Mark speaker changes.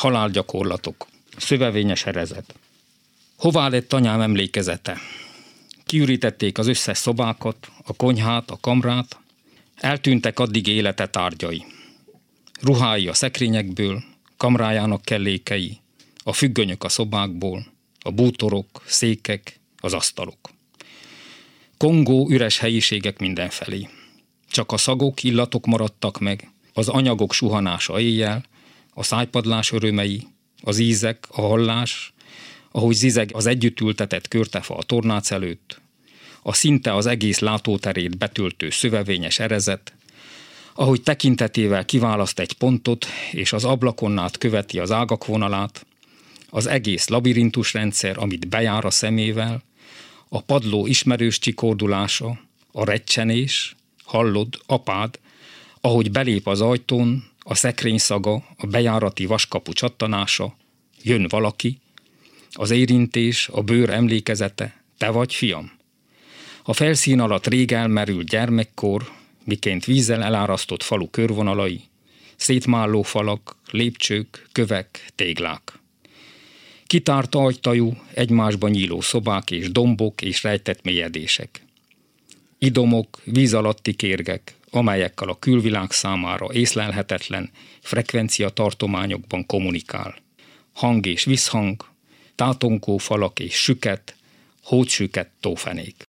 Speaker 1: halálgyakorlatok, szövevényes erezet. Hová lett anyám emlékezete? Kiürítették az összes szobákat, a konyhát, a kamrát, eltűntek addig élete tárgyai. Ruhái a szekrényekből, kamrájának kellékei, a függönyök a szobákból, a bútorok, székek, az asztalok. Kongó üres helyiségek mindenfelé. Csak a szagok, illatok maradtak meg, az anyagok suhanása éjjel, a szájpadlás örömei, az ízek, a hallás, ahogy zizeg az együtt ültetett körtefa a tornác előtt, a szinte az egész látóterét betöltő szövevényes erezet, ahogy tekintetével kiválaszt egy pontot, és az ablakon át követi az ágak vonalát, az egész labirintus rendszer, amit bejár a szemével, a padló ismerős csikordulása, a recsenés, hallod, apád, ahogy belép az ajtón, a szekrény szaga, a bejárati vaskapu csattanása, jön valaki, az érintés, a bőr emlékezete, te vagy, fiam. A felszín alatt rég elmerült gyermekkor, miként vízzel elárasztott falu körvonalai, szétmálló falak, lépcsők, kövek, téglák. Kitárt ajtajú, egymásba nyíló szobák és dombok és rejtett mélyedések. Idomok, víz alatti kérgek, amelyekkel a külvilág számára észlelhetetlen frekvencia tartományokban kommunikál. Hang és visszhang, tátonkó falak és süket, hótsüket tófenék.